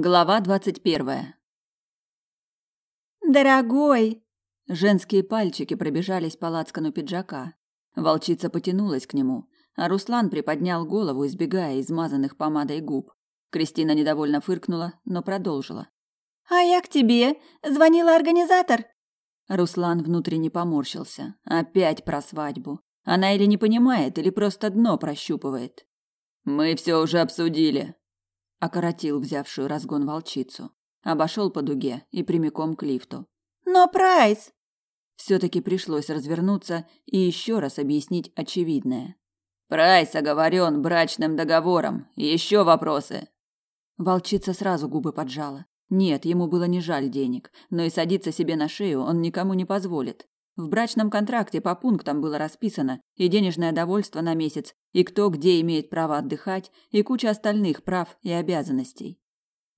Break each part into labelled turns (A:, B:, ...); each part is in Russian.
A: Глава двадцать первая.
B: Дорогой,
A: женские пальчики пробежались по лацкану пиджака. Волчица потянулась к нему, а Руслан приподнял голову, избегая измазанных помадой губ. Кристина недовольно фыркнула, но продолжила.
B: А я к тебе. Звонила организатор.
A: Руслан внутренне поморщился. Опять про свадьбу. Она или не понимает, или просто дно прощупывает. Мы все уже обсудили, окоротил взявшую разгон волчицу. Обошел по дуге и прямиком к лифту.
B: Но прайс.
A: все таки пришлось развернуться и еще раз объяснить очевидное. Прайс оговорен брачным договором. Еще вопросы? Волчица сразу губы поджала. Нет, ему было не жаль денег, но и садиться себе на шею он никому не позволит. В брачном контракте по пунктам было расписано и денежное довольство на месяц, и кто где имеет право отдыхать, и куча остальных прав и обязанностей.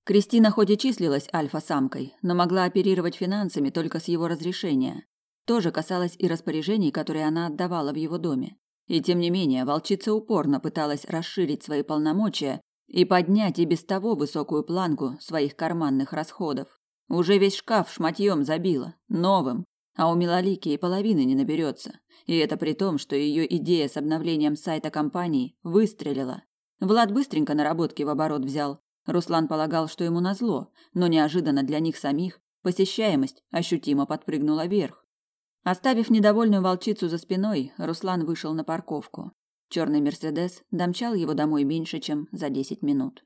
A: Кристина хоть и числилась альфа-самкой, но могла оперировать финансами только с его разрешения. То же касалось и распоряжений, которые она отдавала в его доме. И тем не менее, волчица упорно пыталась расширить свои полномочия и поднять и без того высокую планку своих карманных расходов. Уже весь шкаф шматьем забила, новым, а у Милолики и половины не наберется. И это при том, что ее идея с обновлением сайта компании выстрелила. Влад быстренько наработки в оборот взял. Руслан полагал, что ему назло, но неожиданно для них самих посещаемость ощутимо подпрыгнула вверх. Оставив недовольную волчицу за спиной, Руслан вышел на парковку. Черный Мерседес домчал его домой меньше, чем за десять минут.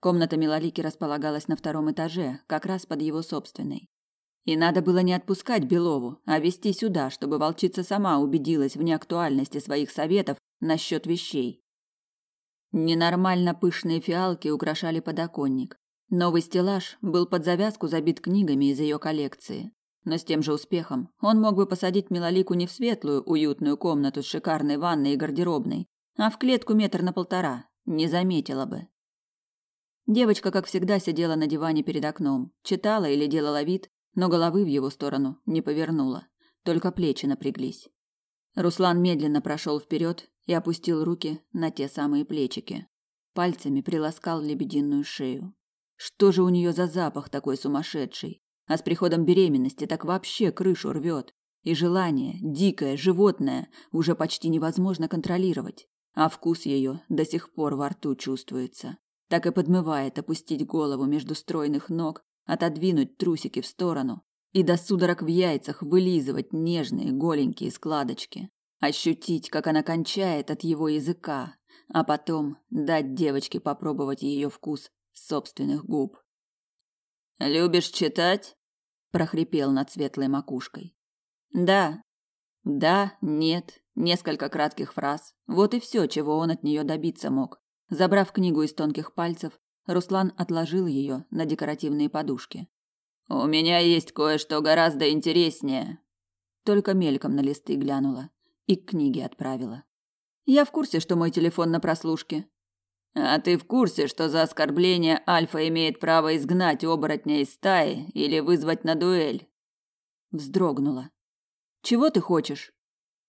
A: Комната Милолики располагалась на втором этаже, как раз под его собственной. И надо было не отпускать Белову, а вести сюда, чтобы волчица сама убедилась в неактуальности своих советов насчет вещей. Ненормально пышные фиалки украшали подоконник. Новый стеллаж был под завязку забит книгами из ее коллекции. Но с тем же успехом он мог бы посадить Милолику не в светлую, уютную комнату с шикарной ванной и гардеробной, а в клетку метр на полтора. Не заметила бы. Девочка, как всегда, сидела на диване перед окном, читала или делала вид, но головы в его сторону не повернула, только плечи напряглись. Руслан медленно прошел вперед и опустил руки на те самые плечики. Пальцами приласкал лебединую шею. Что же у нее за запах такой сумасшедший? А с приходом беременности так вообще крышу рвет. И желание, дикое, животное, уже почти невозможно контролировать. А вкус ее до сих пор во рту чувствуется. Так и подмывает опустить голову между стройных ног отодвинуть трусики в сторону и до судорог в яйцах вылизывать нежные голенькие складочки, ощутить, как она кончает от его языка, а потом дать девочке попробовать ее вкус собственных губ. Любишь читать? прохрипел над светлой макушкой. Да. Да, нет, несколько кратких фраз. Вот и все, чего он от нее добиться мог. Забрав книгу из тонких пальцев, Руслан отложил ее на декоративные подушки. У меня есть кое-что гораздо интереснее. Только мельком на листы глянула и к книге отправила. Я в курсе, что мой телефон на прослушке. А ты в курсе, что за оскорбление Альфа имеет право изгнать оборотня из стаи или вызвать на дуэль? Вздрогнула. Чего ты хочешь?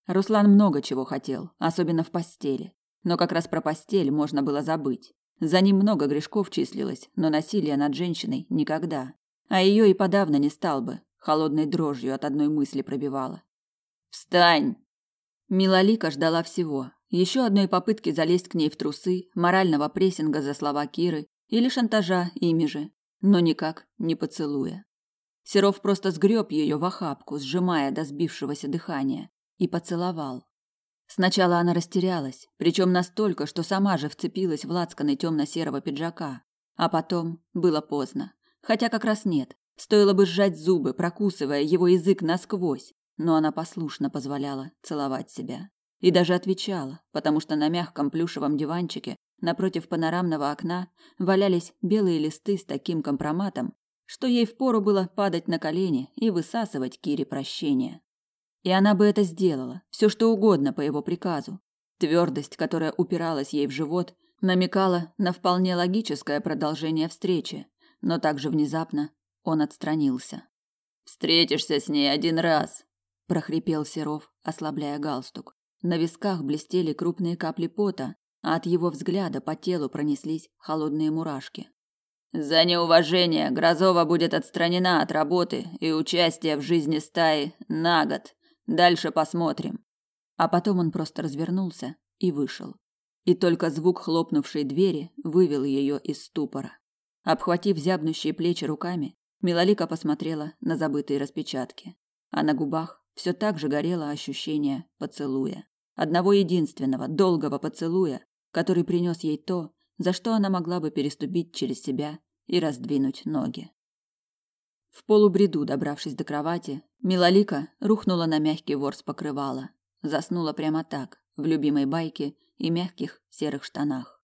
A: Руслан много чего хотел, особенно в постели. Но как раз про постель можно было забыть. За ним много грешков числилось, но насилие над женщиной никогда. А ее и подавно не стал бы, холодной дрожью от одной мысли пробивала. «Встань!» Милолика ждала всего. Еще одной попытки залезть к ней в трусы, морального прессинга за слова Киры или шантажа ими же, но никак не поцелуя. Серов просто сгреб ее в охапку, сжимая до сбившегося дыхания, и поцеловал. Сначала она растерялась, причем настолько, что сама же вцепилась в лацканы темно-серого пиджака. А потом было поздно. Хотя как раз нет. Стоило бы сжать зубы, прокусывая его язык насквозь, но она послушно позволяла целовать себя. И даже отвечала, потому что на мягком плюшевом диванчике напротив панорамного окна валялись белые листы с таким компроматом, что ей впору было падать на колени и высасывать Кире прощение. И она бы это сделала, все что угодно по его приказу. Твердость, которая упиралась ей в живот, намекала на вполне логическое продолжение встречи, но также внезапно он отстранился. Встретишься с ней один раз, прохрипел Серов, ослабляя галстук. На висках блестели крупные капли пота, а от его взгляда по телу пронеслись холодные мурашки. За неуважение Грозова будет отстранена от работы и участия в жизни стаи на год. Дальше посмотрим. А потом он просто развернулся и вышел. И только звук хлопнувшей двери вывел ее из ступора. Обхватив зябнущие плечи руками, Милолика посмотрела на забытые распечатки, а на губах все так же горело ощущение поцелуя. Одного единственного, долгого поцелуя, который принес ей то, за что она могла бы переступить через себя и раздвинуть ноги. В полубреду, добравшись до кровати, Милолика рухнула на мягкий ворс покрывала, заснула прямо так, в любимой байке и мягких серых штанах.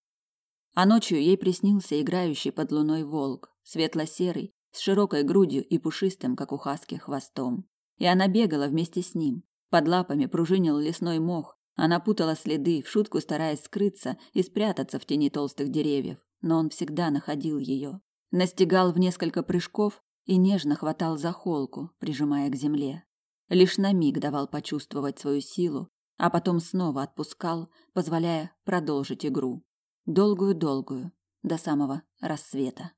A: А ночью ей приснился играющий под луной волк, светло-серый, с широкой грудью и пушистым, как у хаски, хвостом. И она бегала вместе с ним. Под лапами пружинил лесной мох, она путала следы, в шутку стараясь скрыться и спрятаться в тени толстых деревьев, но он всегда находил ее. Настигал в несколько прыжков и нежно хватал за холку, прижимая к земле. Лишь на миг давал почувствовать свою силу, а потом снова отпускал, позволяя продолжить игру. Долгую-долгую, до самого рассвета.